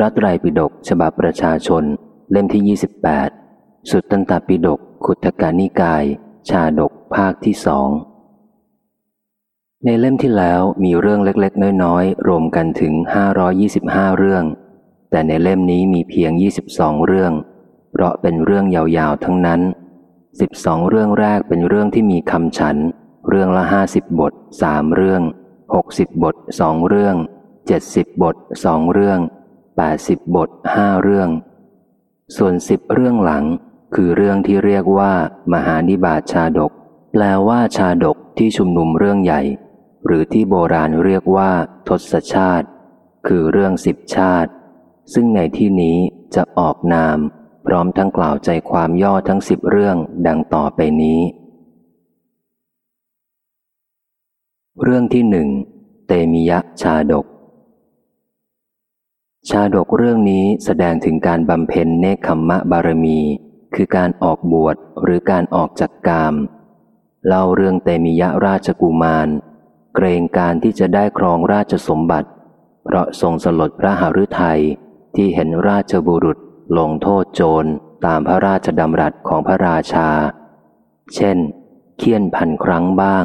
พระไตรปิฎกฉบับประชาชน เล่มที่ 28 สุตตันตปิฎกขุทกานิกาย ชาดกภาคที่สอง ในเล่มที่แล้วมีเรื่องเล็กๆ น้อยๆ รวมกันถึง 525 เรื่อง แต่ในเล่มนี้มีเพียง 22 เรื่อง เพราะเป็นเรื่องยาวๆ ทั้งนั้น 12 เรื่องแรกเป็นเรื่องที่มีคำฉัน เรื่องละ 50 บท 3 เรื่อง 60 บท 2 เรื่อง 70 บท 2 เรื่อง 80 บทห้าเรื่อง ส่วนสิบเรื่องหลัง คือเรื่องที่เรียกว่า มหานิบาตชาดก แปลว่าชาดกที่ชุมนุมเรื่องใหญ่ หรือที่โบราณเรียกว่า ทศชาติ คือเรื่องสิบชาติ ซึ่งในที่นี้จะออกนาม พร้อมทั้งกล่าวใจความย่อทั้งสิบเรื่องดังต่อไปนี้ เรื่องที่หนึ่งเตมิยะชาดก ชาดกเรื่องนี้แสดงถึงการบำเพ็ญเนคขมมะบารมี คือการออกบวชหรือการออกจากกาม เล่าเรื่องเตมิยะราชกุมาร เกรงการที่จะได้ครองราชสมบัติ เพราะทรงสลดพระหฤทัยที่เห็นราชบุรุษลงโทษโจรตามพระราชดำรัสของพระราชา เช่น เคี่ยนพันครั้งบ้าง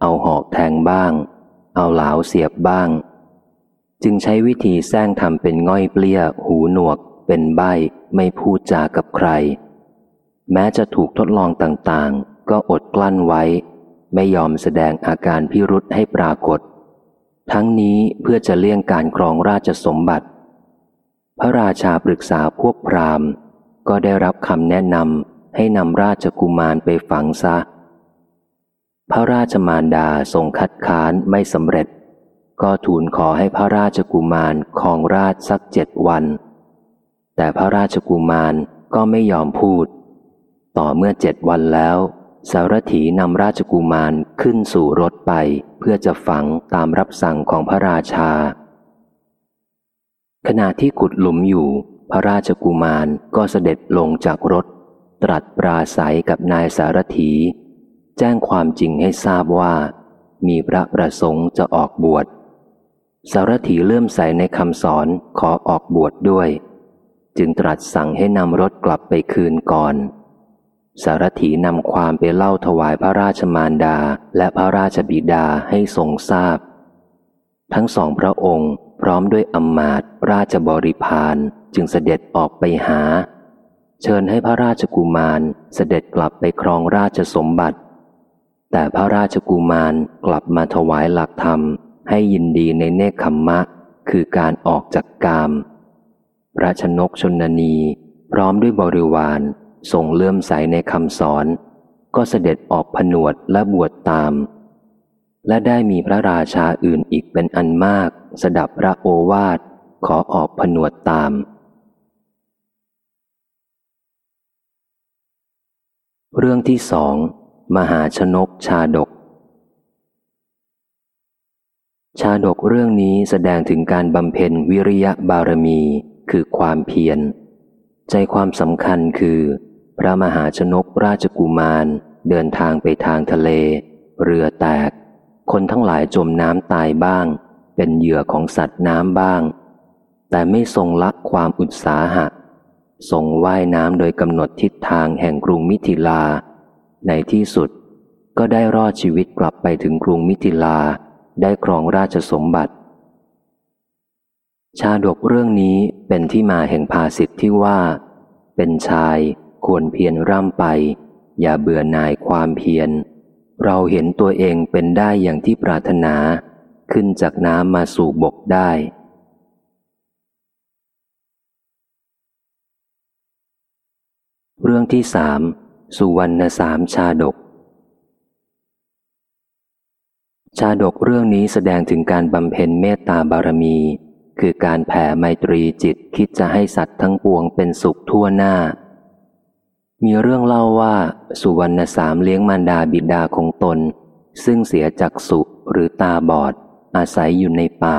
เอาหอกแทงบ้าง เอาเหลาเสียบบ้าง จึงใช้วิธีแซงทำเป็นง่อยเปลี้ย หูหนวก เป็นใบไม่พูดจากับใคร แม้จะถูกทดลองต่างๆ ก็อดกลั้นไว้ ไม่ยอมแสดงอาการพิรุษให้ปรากฏ ทั้งนี้เพื่อจะเลี่ยงการครองราชสมบัติ พระราชาปรึกษาพวกพราหมณ์ ก็ได้รับคำแนะนำให้นำราชกุมารไปฝังซะ พระราชมารดาทรงคัดค้านไม่สำเร็จ ก็ทูลขอให้พระราชกุมารคองราชสักเจ็ดวัน แต่พระราชกุมารก็ไม่ยอมพูด ต่อเมื่อเจ็ดวันแล้ว สารถีนำราชกุมารขึ้นสู่รถไป เพื่อจะฝังตามรับสั่งของพระราชา ขณะที่ขุดหลุมอยู่ พระราชกุมารก็เสด็จลงจากรถ ตรัสปราศัยกับนายสารถี แจ้งความจริงให้ทราบว่า มีพระประสงค์จะออกบวช สารถีเลื่อมใสในคำสอนขอออกบวชดด้วย จึงตรัสสั่งให้นำรถกลับไปคืนก่อน สารถีนำความไปเล่าถวายพระราชมารดาและพระราชบิดาให้ทรงทราบ ทั้งสองพระองค์พร้อมด้วยอำมาตย์ราชบริพารจึงเสด็จออกไปหา เชิญให้พระราชกุมารเสด็จกลับไปครองราชสมบัติ แต่พระราชกุมารกลับมาถวายหลักธรรม ให้ยินดีในเนคขมมะ คือการออกจากกาม พระชนกชนนีพร้อมด้วยบริวารทรงเลื่อมใสในคำสอน ก็เสด็จออกผนวดและบวชตาม และได้มีพระราชาอื่นอีกเป็นอันมาก สดับพระโอวาทขอออกผนวดตาม เรื่องที่สอง มหาชนกชาดก ชาดกเรื่องนี้แสดงถึงการบำเพ็ญวิริยะบารมีคือความเพียร ใจความสำคัญคือ พระมหาชนกราชกุมาร เดินทางไปทางทะเล เรือแตก คนทั้งหลายจมน้ำตายบ้าง เป็นเหยื่อของสัตว์น้ำบ้าง แต่ไม่ทรงลักความอุตสาหะ ทรงว่ายน้ำโดยกำหนดทิศทางแห่งกรุงมิถิลา ในที่สุดก็ได้รอดชีวิตกลับไปถึงกรุงมิถิลา ได้ครองราชสมบัติ ชาดกเรื่องนี้เป็นที่มาแห่งภาสิทธิ์ที่ว่า เป็นชายควรเพียรร่ำไป อย่าเบื่อหน่ายความเพียร เราเห็นตัวเองเป็นได้อย่างที่ปรารถนา ขึ้นจากน้ำมาสู่บกได้เรื่องที่สามสุวรรณสามชาดก ชาดกเรื่องนี้แสดงถึงการบำเพ็ญเมตตาบารมี คือการแผ่ไมตรีจิตคิดจะให้สัตว์ทั้งปวงเป็นสุขทั่วหน้า มีเรื่องเล่าว่าสุวรรณสามเลี้ยงมารดาบิดาของตน ซึ่งเสียจากสุหรือตาบอด อาศัยอยู่ในป่า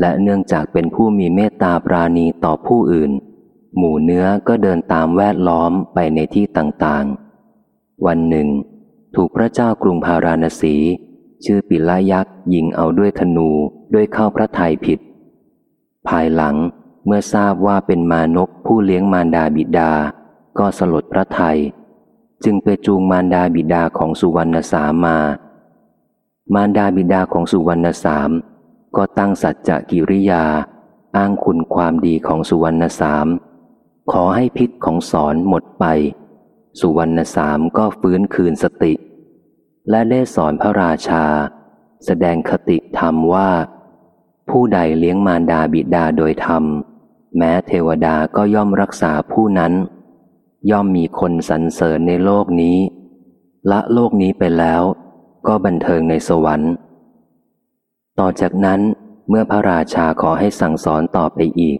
และเนื่องจากเป็นผู้มีเมตตาปราณีต่อผู้อื่น หมู่เนื้อก็เดินตามแวดล้อมไปในที่ต่างๆ วันหนึ่ง ถูกพระเจ้ากรุงพาราณสี ชื่อปิลายักษ์ยิงเอาด้วยธนูด้วยเข้าพระทัยผิด ภายหลังเมื่อทราบว่าเป็นมานพผู้เลี้ยงมารดาบิดา ก็สลดพระไทย จึงไปจูงมารดาบิดาของสุวรรณสามมา มารดาบิดาของสุวรรณสามก็ตั้งสัจจะกิริยา อ้างคุณความดีของสุวรรณสาม ขอให้พิษของสอนหมดไป สุวรรณสามก็ฟื้นคืนสติ และได้สอนพระราชา แสดงคติธรรมว่า ผู้ใดเลี้ยงมารดาบิดาโดยธรรม แม้เทวดาก็ย่อมรักษาผู้นั้น ย่อมมีคนสรรเสริญในโลกนี้ ละโลกนี้ไปแล้ว ก็บันเทิงในสวรรค์ ต่อจากนั้นเมื่อพระราชาขอให้สั่งสอนต่อไปอีก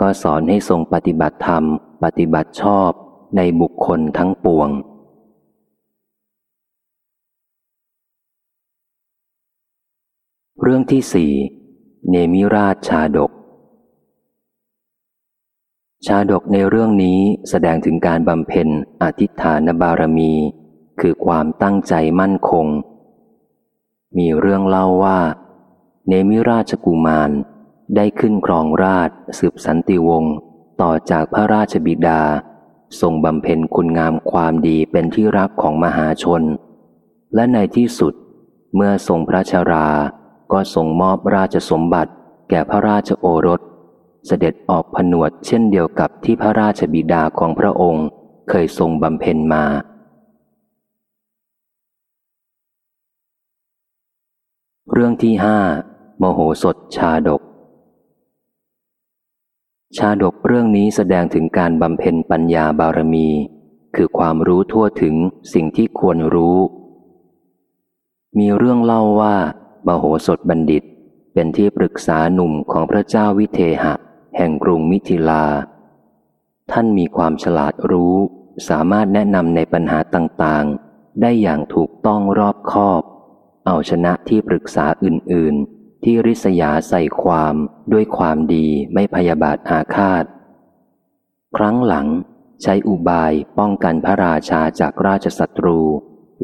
ก็สอนให้ทรงปฏิบัติธรรม ปฏิบัติชอบในบุคคลทั้งปวง เรื่องที่สี่เนมิราชชาดก ชาดกในเรื่องนี้แสดงถึงการบำเพ็ญอธิษฐานบารมี คือความตั้งใจมั่นคง มีเรื่องเล่าว่า เนมิราชกุมารได้ขึ้นครองราชสืบสันติวงศ์ต่อจากพระราชบิดา ทรงบำเพ็ญคุณงามความดีเป็นที่รักของมหาชน และในที่สุดเมื่อทรงพระชรา ก็ทรงมอบราชสมบัติแก่พระราชโอรส เสด็จออกผนวดเช่นเดียวกับที่พระราชบิดาของพระองค์เคยทรงบำเพ็ญมา เรื่องที่ห้ามโหสถชาดก ชาดกเรื่องนี้แสดงถึงการบำเพ็ญปัญญาบารมี คือความรู้ทั่วถึงสิ่งที่ควรรู้ มีเรื่องเล่าว่า มโหสถบัณฑิต เป็นที่ปรึกษาหนุ่มของพระเจ้าวิเทหะ แห่งกรุงมิถิลา ท่านมีความฉลาดรู้ สามารถแนะนำในปัญหาต่างๆ ได้อย่างถูกต้องรอบคอบ เอาชนะที่ปรึกษาอื่นๆ ที่ริษยาใส่ความด้วยความดีไม่พยาบาทอาฆาต ครั้งหลังใช้อุบายป้องกันพระราชาจากราชศัตรู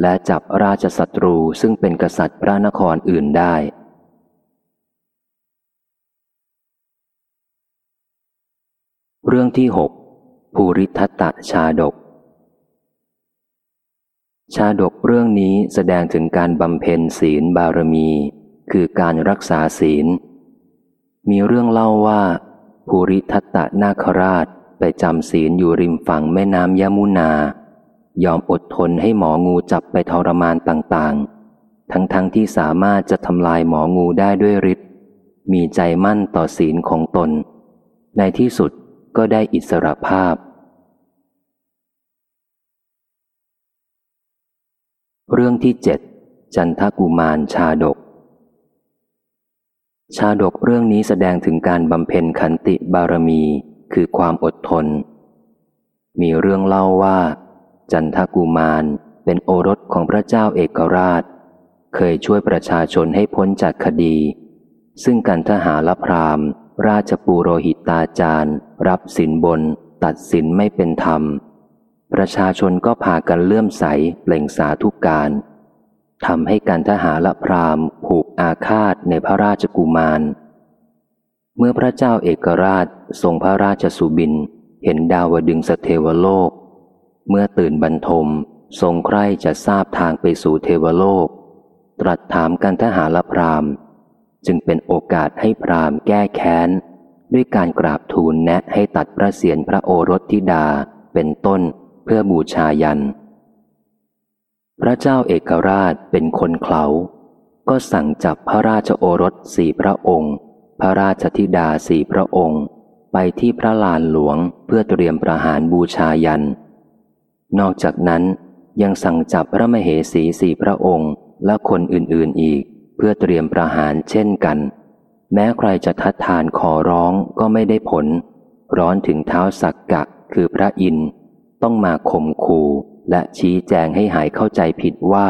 และจับราชศัตรูซึ่งเป็นกษัตริย์พระนครอื่นได้ เรื่องที่หกภูริทัตตชาดก ชาดกเรื่องนี้แสดงถึงการบำเพ็ญศีลบารมี คือการรักษาศีล มีเรื่องเล่าว่า ภูริทัตตนาคราชไปจำศีลอยู่ริมฝั่งแม่น้ำยมุนา ยอมอดทนให้หมองูจับไปทรมานต่างๆ ทั้งๆทที่สามารถจะทำลายหมองูได้ด้วยฤทธิ์มีใจมั่นต่อศีลของตน ในที่สุดก็ได้อิสรภาพ เรื่องที่เจ็ดจันทกุมารชาดก ชาดกเรื่องนี้แสดงถึงการบำเพ็ญขันติบารมีคือความอดทน มีเรื่องเล่าว่า จันทกุมารเป็นโอรสของพระเจ้าเอกราช เคยช่วยประชาชนให้พ้นจากคดี ซึ่งกันทหารพรามราชปูโรหิตาจารย์ รับสินบน ตัดสินไม่เป็นธรรม ประชาชนก็พากันเลื่อมใสเปล่งสาธุการทำให้การทหารละพรามผูกอาฆาตในพระราชกุมาร เมื่อพระเจ้าเอกราชทรงพระราชสุบิน เห็นดาวดึงสเทวโลก เมื่อตื่นบรรทมทรงใคร่จะทราบทางไปสู่เทวโลก ตรัสถามกันทหารละพรามจึงเป็นโอกาสให้พรามแก้แค้น ด้วยการกราบทูลแนะให้ตัดพระเศียรพระโอรสธิดาเป็นต้นเพื่อบูชายัน พระเจ้าเอกราชเป็นคนเขาก็สั่งจับพระราชโอรสสี่พระองค์ พระราชธิดาสี่พระองค์ ไปที่พระลานหลวงเพื่อเตรียมประหารบูชายัน นอกจากนั้นยังสั่งจับพระมเหสีสี่พระองค์และคนอื่นๆอีก เพื่อเตรียมประหารเช่นกัน แม้ใครจะทัดทานขอร้องก็ไม่ได้ผล ร้อนถึงเท้าสักกะคือพระอินต้องมาข่มขู่และชี้แจงให้หายเข้าใจผิดว่า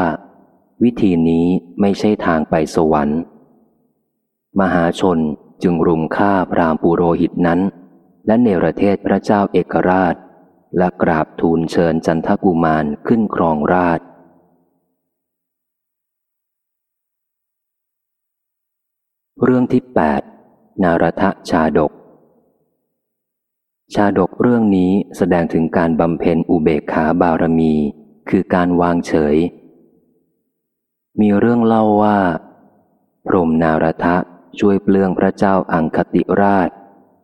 วิธีนี้ไม่ใช่ทางไปสวรรค์ มหาชนจึงรุมฆ่าพรามปุโรหิตนั้น และเนรเทศพระเจ้าเอกราช และกราบทูลเชิญจันทกุมารขึ้นครองราช เรื่องที่แปดนารทะชาดก ชาดกเรื่องนี้แสดงถึงการบำเพ็ญอุเบกขาบารมี คือการวางเฉย มีเรื่องเล่าว่า พรมนารทะช่วยเปลืองพระเจ้าอังคติราช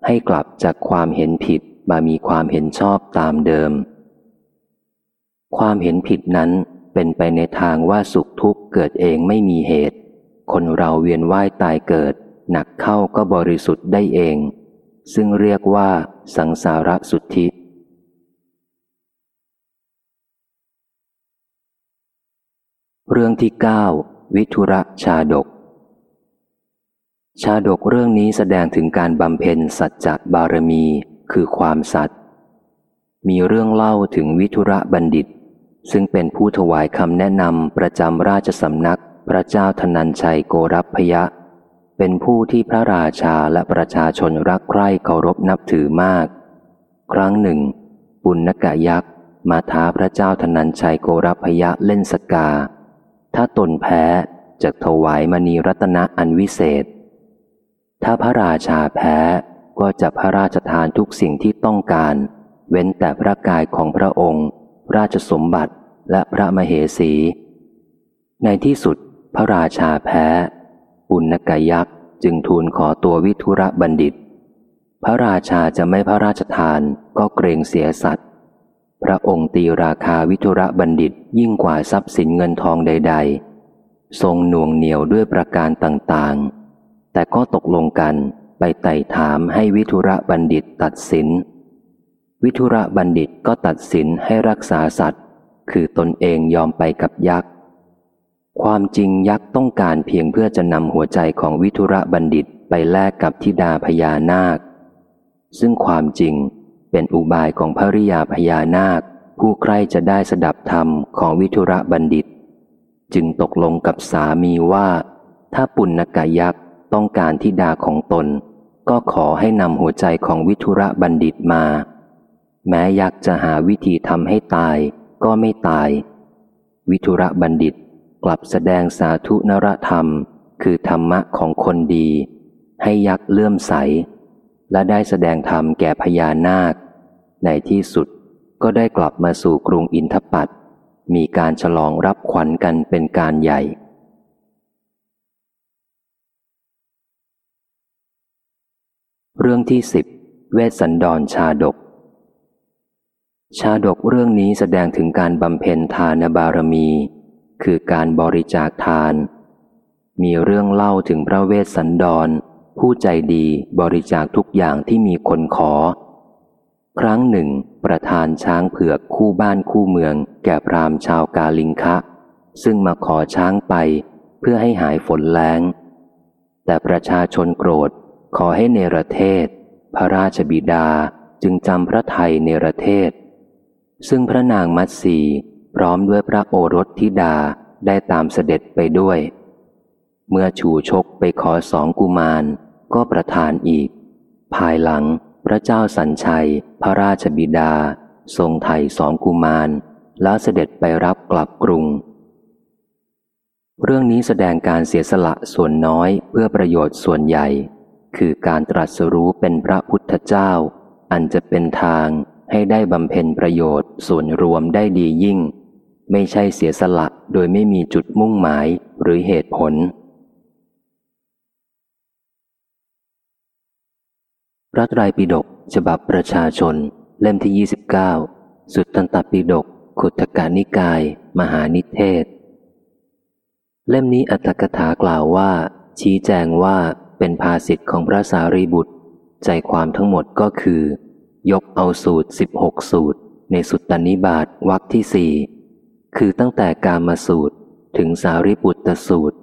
ให้กลับจากความเห็นผิด มามีความเห็นชอบตามเดิม ความเห็นผิดนั้นเป็นไปในทางว่าสุขทุกข์เกิดเองไม่มีเหตุ คนเราเวียนว่ายตายเกิด หนักเข้าก็บริสุทธิ์ได้เอง ซึ่งเรียกว่า สังสารสุทธิเรื่องที่เก้าวิทุระชาดก ชาดกเรื่องนี้แสดงถึงการบำเพ็ญสัจจะบารมี คือความสัตย์มีเรื่องเล่าถึงวิทุระบัณฑิต ซึ่งเป็นผู้ถวายคำแนะนำประจำราชสำนักพระเจ้าธนัญชัยโกรพยะ เป็นผู้ที่พระราชาและประชาชนรักใคร่เคารพนับถือมาก ครั้งหนึ่ง ปุณกะยักษ์มาท้าพระเจ้าธนัญชัยโกรพยะเล่นสกา ถ้าตนแพ้จะถวายมณีรัตนะอันวิเศษ ถ้าพระราชาแพ้ ก็จะพระราชทานทุกสิ่งที่ต้องการ เว้นแต่พระกายของพระองค์ ราชสมบัติและพระมเหสี ในที่สุดพระราชาแพ้ ปุณกยักษ์จึงทูลขอตัววิทุระบัณฑิต พระราชาจะไม่พระราชทานก็เกรงเสียสัตว์ พระองค์ตีราคาวิทุระบัณฑิตยิ่งกว่าทรัพย์สินเงินทองใด ๆ ทรงหน่วงเหนียวด้วยประการต่างๆ แต่ก็ตกลงกัน ไปไต่ถามให้วิทุระบัณฑิตตัดสิน วิทุระบัณฑิตก็ตัดสินให้รักษาสัตว์ คือตนเองยอมไปกับยักษ์ ความจริงยักษ์ต้องการเพียงเพื่อจะนำหัวใจของวิทุระบัณฑิตไปแลกกับทิดาพญานาค ซึ่งความจริงเป็นอุบายของภริยาพญานาค ผู้ใครจะได้สดับธรรมของวิทุระบัณฑิต จึงตกลงกับสามีว่า ถ้าปุณกายักษ์ ต้องการทิดาของตน ก็ขอให้นำหัวใจของวิทุระบัณฑิตมา แม้อยากจะหาวิธีทำให้ตายก็ไม่ตาย วิทุระบัณฑิตกลับแสดงสาธุนรธรรม คือธรรมะของคนดี ให้ยักษ์เลื่อมใส และได้แสดงธรรมแก่พญานาค ในที่สุดก็ได้กลับมาสู่กรุงอินทปัตมีการฉลองรับขวัญกันเป็นการใหญ่ เรื่องที่สิบเวสสันดรชาดก ชาดกเรื่องนี้แสดงถึงการบำเพ็ญทานบารมี คือการบริจาคทาน มีเรื่องเล่าถึงพระเวสสันดร ผู้ใจดีบริจาคทุกอย่างที่มีคนขอ ครั้งหนึ่ง ประธานช้างเผือกคู่บ้านคู่เมือง แก่พรามชาวกาลิงคะ ซึ่งมาขอช้างไปเพื่อให้หายฝนแล้ง แต่ประชาชนโกรธ ขอให้เนรเทศ พระราชบิดาจึงจำพระไทยเนรเทศ ซึ่งพระนางมัตสีพร้อมด้วยพระโอรสธิดาได้ตามเสด็จไปด้วย เมื่อชูชกไปขอสองกุมารก็ประทานอีก ภายหลังพระเจ้าสัญชัย พระราชบิดา ทรงไทยสองกุมาร แล้วเสด็จไปรับกลับกรุง เรื่องนี้แสดงการเสียสละส่วนน้อยเพื่อประโยชน์ส่วนใหญ่ คือการตรัสรู้เป็นพระพุทธเจ้า อันจะเป็นทางให้ได้บำเพ็ญประโยชน์ส่วนรวมได้ดียิ่ง ไม่ใช่เสียสละโดยไม่มีจุดมุ่งหมายหรือเหตุผล พระไตรปิฎกฉบับประชาชน เล่มที่ 29 สุตตันตปิฎกขุทกานิกาย มหานิเทศ เล่มนี้อัตถกถากล่าวว่า ชี้แจงว่า เป็นภาสิทธิ์ของพระสารีบุตร ใจความทั้งหมดก็คือ ยกเอาสูตรสิบหกสูตร ในสุตตนิบาตวรรคที่สี่คือตั้งแต่การมาสูตรถึงสารีบุตรสูตร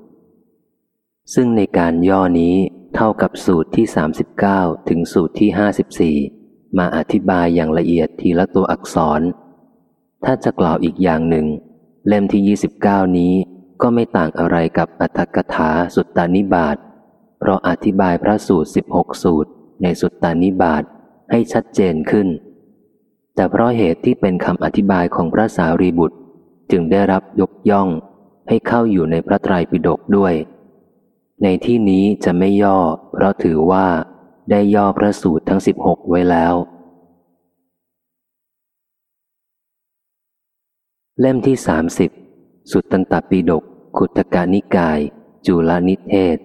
ซึ่งในการย่อนี้เท่ากับสูตรที่ 39 ถึงสูตรที่ 54 มาอธิบายอย่างละเอียดทีละตัวอักษร ถ้าจะกล่าวอีกอย่างหนึ่ง เล่มที่ 29 นี้ก็ไม่ต่างอะไรกับอัตถกถาสุตตานิบาต เราะอธิบายพระสูตร 16 สูตร ในสุตตานิบาตให้ชัดเจนขึ้น แต่เพราะเหตุที่เป็นคำอธิบายของพระสารีบุตร จึงได้รับยกย่องให้เข้าอยู่ในพระไตรปิฎกด้วย ในที่นี้จะไม่ย่อ เพราะถือว่าได้ย่อพระสูตรทั้ง 16 ไว้แล้ว เล่มที่ 30 สุตตันตปิฎกขุตกานิกาย จุลนิเทศ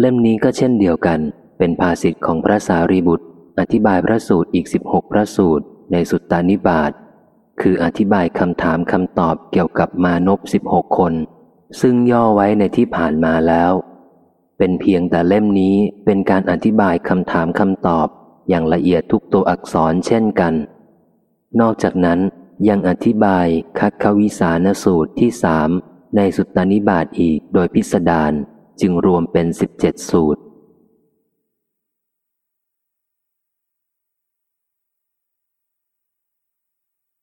เล่มนี้ก็เช่นเดียวกัน เป็นภาษิตของพระสารีบุตร อธิบายพระสูตรอีกสิบหกพระสูตร ในสุตตานิบาตคืออธิบายคำถามคำตอบเกี่ยวกับมานพสิบหกคน ซึ่งย่อไว้ในที่ผ่านมาแล้ว เป็นเพียงแต่เล่มนี้เป็นการอธิบายคำถามคำตอบ อย่างละเอียดทุกตัวอักษรเช่นกัน นอกจากนั้นยังอธิบายคัคควิสานสูตรที่สามในสุตตานิบาตอีกโดยพิสดาร จึงรวมเป็นสิบเจ็ดสูตร